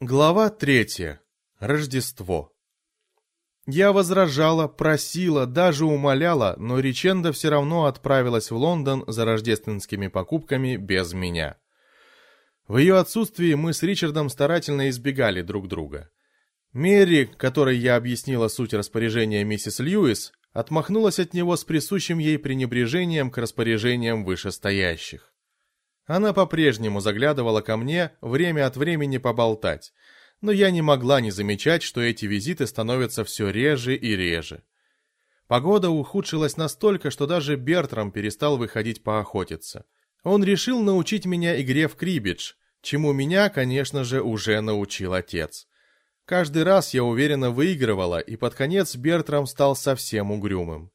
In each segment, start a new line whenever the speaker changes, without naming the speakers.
Глава третья. Рождество. Я возражала, просила, даже умоляла, но Риченда все равно отправилась в Лондон за рождественскими покупками без меня. В ее отсутствии мы с Ричардом старательно избегали друг друга. Мэри, которой я объяснила суть распоряжения миссис Льюис, отмахнулась от него с присущим ей пренебрежением к распоряжениям вышестоящих. Она по-прежнему заглядывала ко мне время от времени поболтать, но я не могла не замечать, что эти визиты становятся все реже и реже. Погода ухудшилась настолько, что даже Бертрам перестал выходить поохотиться. Он решил научить меня игре в крибидж, чему меня, конечно же, уже научил отец. Каждый раз я уверенно выигрывала, и под конец Бертрам стал совсем угрюмым.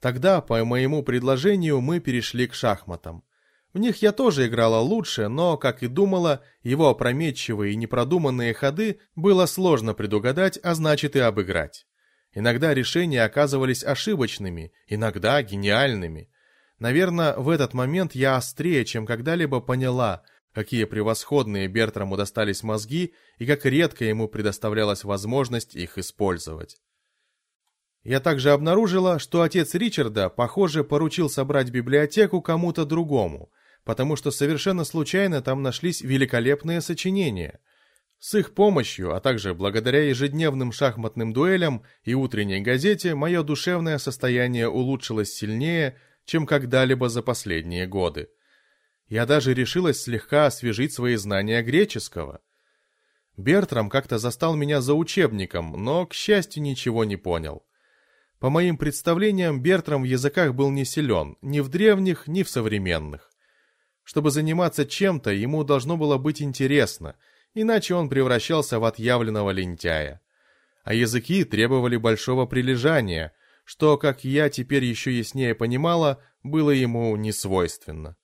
Тогда, по моему предложению, мы перешли к шахматам. В них я тоже играла лучше, но, как и думала, его опрометчивые и непродуманные ходы было сложно предугадать, а значит и обыграть. Иногда решения оказывались ошибочными, иногда гениальными. Наверное, в этот момент я острее, чем когда-либо поняла, какие превосходные Бертраму достались мозги и как редко ему предоставлялась возможность их использовать. Я также обнаружила, что отец Ричарда, похоже, поручил собрать библиотеку кому-то другому – потому что совершенно случайно там нашлись великолепные сочинения. С их помощью, а также благодаря ежедневным шахматным дуэлям и утренней газете, мое душевное состояние улучшилось сильнее, чем когда-либо за последние годы. Я даже решилась слегка освежить свои знания греческого. Бертрам как-то застал меня за учебником, но, к счастью, ничего не понял. По моим представлениям, Бертрам в языках был не силен, ни в древних, ни в современных. Чтобы заниматься чем-то, ему должно было быть интересно, иначе он превращался в отъявленного лентяя. А языки требовали большого прилежания, что, как я теперь еще яснее понимала, было ему не свойственно.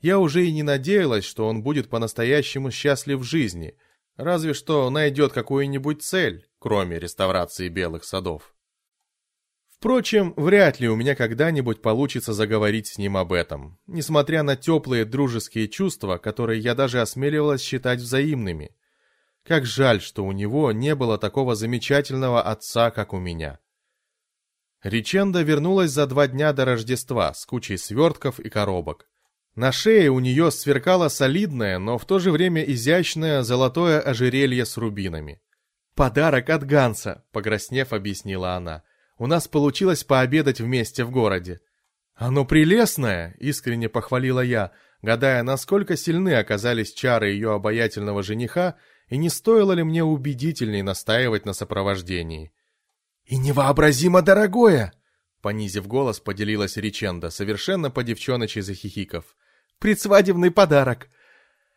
Я уже и не надеялась, что он будет по-настоящему счастлив в жизни, разве что найдет какую-нибудь цель, кроме реставрации белых садов. Впрочем, вряд ли у меня когда-нибудь получится заговорить с ним об этом, несмотря на теплые дружеские чувства, которые я даже осмеливалась считать взаимными. Как жаль, что у него не было такого замечательного отца, как у меня. Риченда вернулась за два дня до Рождества с кучей свертков и коробок. На шее у нее сверкало солидное, но в то же время изящное золотое ожерелье с рубинами. «Подарок от Ганса», — погрустнев, объяснила она. У нас получилось пообедать вместе в городе. Оно прелестное, искренне похвалила я, гадая, насколько сильны оказались чары ее обаятельного жениха, и не стоило ли мне убедительней настаивать на сопровождении. «И невообразимо дорогое!» Понизив голос, поделилась Риченда, совершенно по девчоночи захихиков. «Предсвадебный подарок!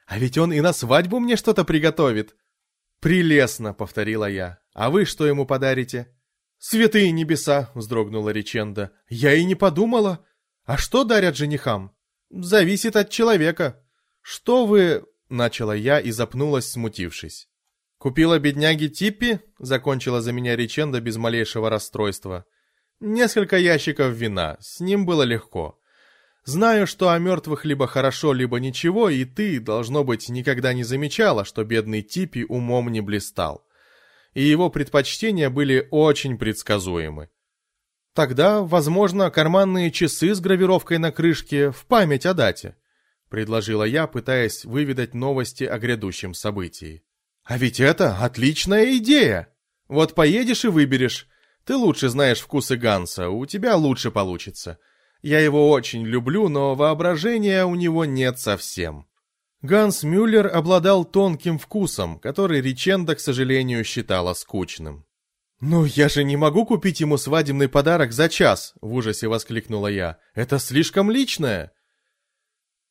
А ведь он и на свадьбу мне что-то приготовит!» «Прелестно!» — повторила я. «А вы что ему подарите?» «Святые небеса!» — вздрогнула Риченда. «Я и не подумала. А что дарят женихам?» «Зависит от человека». «Что вы...» — начала я и запнулась, смутившись. «Купила бедняги Типпи?» — закончила за меня Риченда без малейшего расстройства. «Несколько ящиков вина. С ним было легко. Знаю, что о мертвых либо хорошо, либо ничего, и ты, должно быть, никогда не замечала, что бедный Типпи умом не блистал и его предпочтения были очень предсказуемы. Тогда, возможно, карманные часы с гравировкой на крышке в память о дате, предложила я, пытаясь выведать новости о грядущем событии. А ведь это отличная идея! Вот поедешь и выберешь. Ты лучше знаешь вкусы Ганса, у тебя лучше получится. Я его очень люблю, но воображения у него нет совсем. Ганс Мюллер обладал тонким вкусом, который Риченда, к сожалению, считала скучным. «Ну, я же не могу купить ему свадебный подарок за час!» — в ужасе воскликнула я. «Это слишком личное!»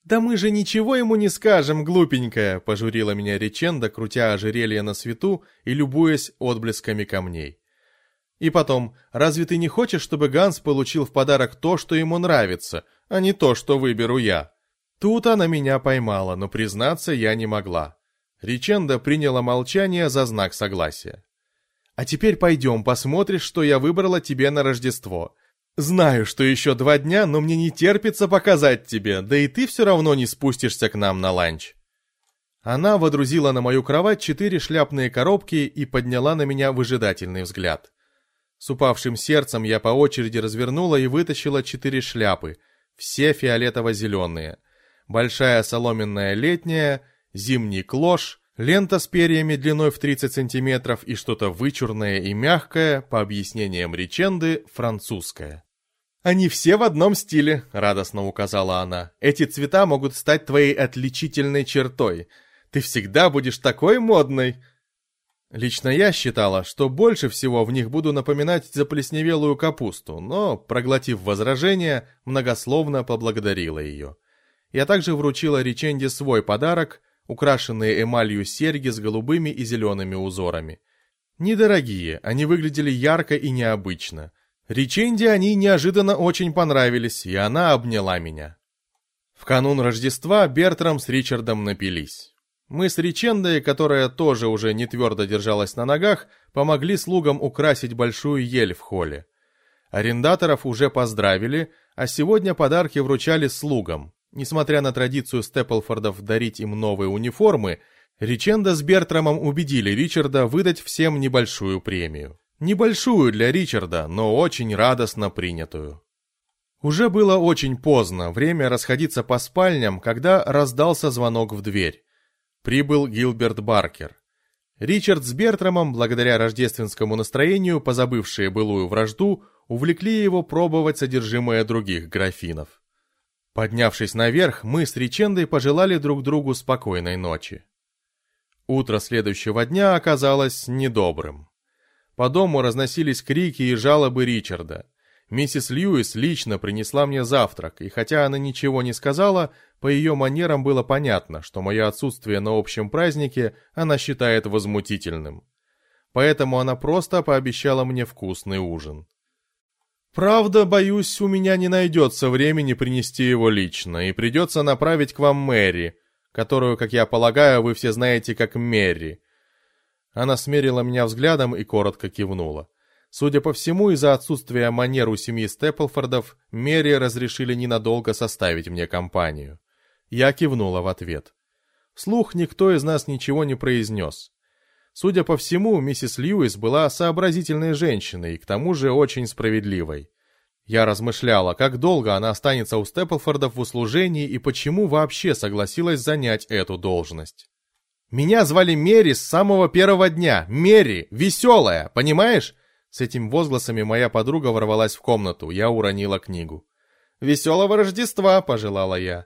«Да мы же ничего ему не скажем, глупенькая!» — пожурила меня Риченда, крутя ожерелье на свету и любуясь отблесками камней. «И потом, разве ты не хочешь, чтобы Ганс получил в подарок то, что ему нравится, а не то, что выберу я?» Тут она меня поймала, но признаться я не могла. Риченда приняла молчание за знак согласия. «А теперь пойдем, посмотришь, что я выбрала тебе на Рождество. Знаю, что еще два дня, но мне не терпится показать тебе, да и ты все равно не спустишься к нам на ланч». Она водрузила на мою кровать четыре шляпные коробки и подняла на меня выжидательный взгляд. С упавшим сердцем я по очереди развернула и вытащила четыре шляпы, все фиолетово-зеленые. Большая соломенная летняя, зимний клош, лента с перьями длиной в 30 сантиметров и что-то вычурное и мягкое, по объяснениям Риченды, французское. «Они все в одном стиле», — радостно указала она. «Эти цвета могут стать твоей отличительной чертой. Ты всегда будешь такой модной!» Лично я считала, что больше всего в них буду напоминать заплесневелую капусту, но, проглотив возражение, многословно поблагодарила ее. Я также вручила Риченде свой подарок, украшенные эмалью серьги с голубыми и зелеными узорами. Недорогие, они выглядели ярко и необычно. Риченде они неожиданно очень понравились, и она обняла меня. В канун Рождества Бертрам с Ричардом напились. Мы с Ричендой, которая тоже уже не твердо держалась на ногах, помогли слугам украсить большую ель в холле. Арендаторов уже поздравили, а сегодня подарки вручали слугам. Несмотря на традицию Степлфордов дарить им новые униформы, Риченда с Бертрамом убедили Ричарда выдать всем небольшую премию. Небольшую для Ричарда, но очень радостно принятую. Уже было очень поздно, время расходиться по спальням, когда раздался звонок в дверь прибыл Гилберт Баркер. Ричард с Бертрамом, благодаря рождественскому настроению, позабывшие былую вражду, увлекли его пробовать содержимое других графинов. Поднявшись наверх, мы с Ричендой пожелали друг другу спокойной ночи. Утро следующего дня оказалось недобрым. По дому разносились крики и жалобы Ричарда. Миссис Льюис лично принесла мне завтрак, и хотя она ничего не сказала, по ее манерам было понятно, что мое отсутствие на общем празднике она считает возмутительным. Поэтому она просто пообещала мне вкусный ужин. Правда, боюсь, у меня не найдется времени принести его лично, и придется направить к вам Мэри, которую, как я полагаю, вы все знаете как Мэри. Она смерила меня взглядом и коротко кивнула. Судя по всему, из-за отсутствия манер у семьи Степлфордов, Мэри разрешили ненадолго составить мне компанию. Я кивнула в ответ. Слух никто из нас ничего не произнес. Судя по всему, миссис Льюис была сообразительной женщиной и к тому же очень справедливой. Я размышляла, как долго она останется у Степлфордов в услужении и почему вообще согласилась занять эту должность. «Меня звали Мери с самого первого дня. Мери, веселая, понимаешь? С этими возгласами моя подруга ворвалась в комнату, я уронила книгу. «Веселого Рождества!» — пожелала я.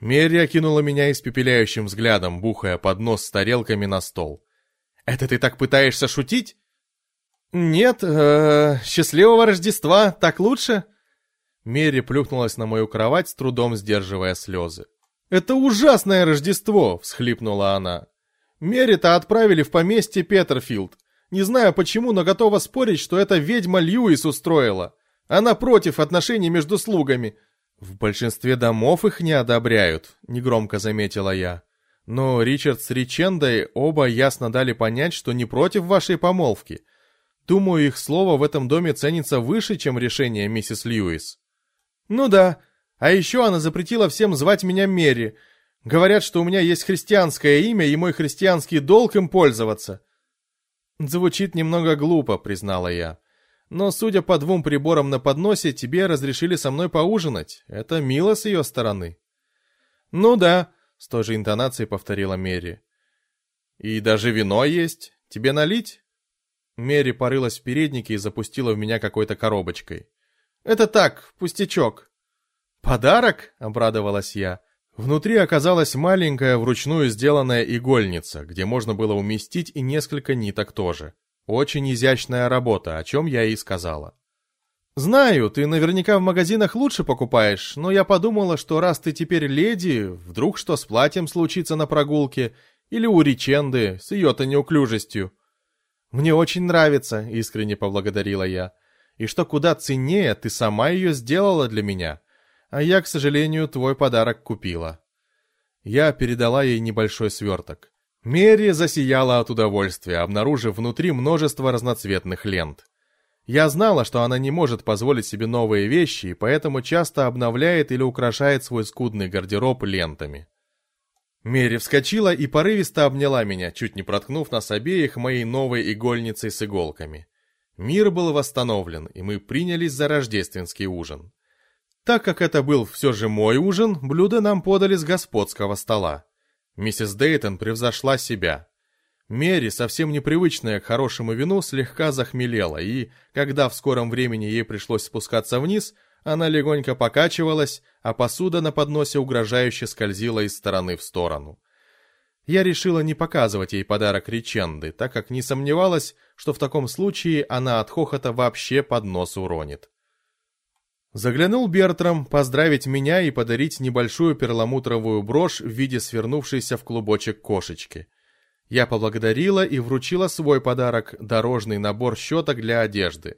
Мерри окинула меня испепеляющим взглядом, бухая под нос с тарелками на стол. «Это ты так пытаешься шутить?» «Нет, э, счастливого Рождества, так лучше?» Мерри плюхнулась на мою кровать, с трудом сдерживая слезы. «Это ужасное Рождество!» — всхлипнула она. «Мерри-то отправили в поместье Петерфилд. Не знаю почему, но готова спорить, что эта ведьма Льюис устроила. Она против отношений между слугами. В большинстве домов их не одобряют, негромко заметила я. Но Ричард с Ричендой оба ясно дали понять, что не против вашей помолвки. Думаю, их слово в этом доме ценится выше, чем решение миссис Льюис. Ну да. А еще она запретила всем звать меня Мерри. Говорят, что у меня есть христианское имя, и мой христианский долг им пользоваться. «Звучит немного глупо», — признала я. «Но, судя по двум приборам на подносе, тебе разрешили со мной поужинать. Это мило с ее стороны». «Ну да», — с той же интонацией повторила Мэри. «И даже вино есть. Тебе налить?» Мэри порылась в переднике и запустила в меня какой-то коробочкой. «Это так, пустячок». «Подарок?» — обрадовалась я. Внутри оказалась маленькая вручную сделанная игольница, где можно было уместить и несколько ниток тоже. Очень изящная работа, о чем я и сказала. «Знаю, ты наверняка в магазинах лучше покупаешь, но я подумала, что раз ты теперь леди, вдруг что с платьем случится на прогулке, или у Риченды, с ее-то неуклюжестью». «Мне очень нравится», — искренне поблагодарила я. «И что куда ценнее, ты сама ее сделала для меня а я, к сожалению, твой подарок купила». Я передала ей небольшой сверток. Мерри засияла от удовольствия, обнаружив внутри множество разноцветных лент. Я знала, что она не может позволить себе новые вещи, и поэтому часто обновляет или украшает свой скудный гардероб лентами. Мери вскочила и порывисто обняла меня, чуть не проткнув нас обеих моей новой игольницей с иголками. Мир был восстановлен, и мы принялись за рождественский ужин. Так как это был все же мой ужин, блюда нам подали с господского стола. Миссис Дейтон превзошла себя. Мери, совсем непривычная к хорошему вину, слегка захмелела, и, когда в скором времени ей пришлось спускаться вниз, она легонько покачивалась, а посуда на подносе угрожающе скользила из стороны в сторону. Я решила не показывать ей подарок Риченды, так как не сомневалась, что в таком случае она от хохота вообще поднос уронит. Заглянул Бертрам поздравить меня и подарить небольшую перламутровую брошь в виде свернувшейся в клубочек кошечки. Я поблагодарила и вручила свой подарок – дорожный набор щеток для одежды.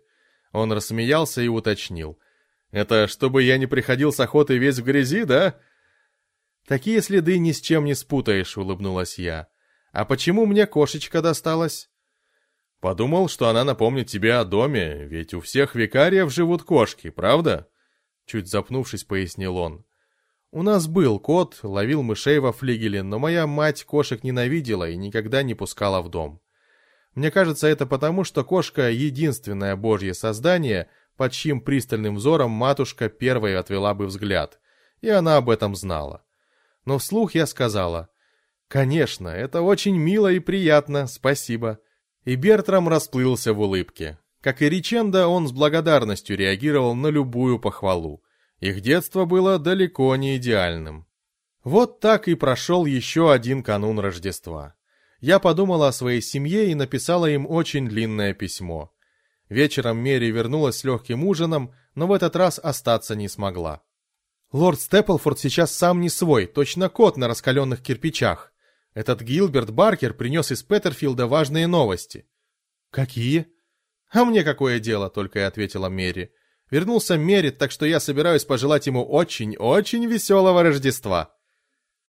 Он рассмеялся и уточнил. «Это чтобы я не приходил с охоты весь в грязи, да?» «Такие следы ни с чем не спутаешь», — улыбнулась я. «А почему мне кошечка досталась?» «Подумал, что она напомнит тебе о доме, ведь у всех викариев живут кошки, правда?» Чуть запнувшись, пояснил он. «У нас был кот, ловил мышей во флигеле, но моя мать кошек ненавидела и никогда не пускала в дом. Мне кажется, это потому, что кошка — единственное божье создание, под чьим пристальным взором матушка первой отвела бы взгляд, и она об этом знала но вслух я сказала, «Конечно, это очень мило и приятно, спасибо». И Бертрам расплылся в улыбке. Как и Риченда, он с благодарностью реагировал на любую похвалу. Их детство было далеко не идеальным. Вот так и прошел еще один канун Рождества. Я подумала о своей семье и написала им очень длинное письмо. Вечером Мери вернулась с легким ужином, но в этот раз остаться не смогла. Лорд Степлфорд сейчас сам не свой, точно кот на раскаленных кирпичах. Этот Гилберт Баркер принес из Петерфилда важные новости. Какие? А мне какое дело, только и ответила Мэри. Вернулся Мерит, так что я собираюсь пожелать ему очень-очень веселого Рождества.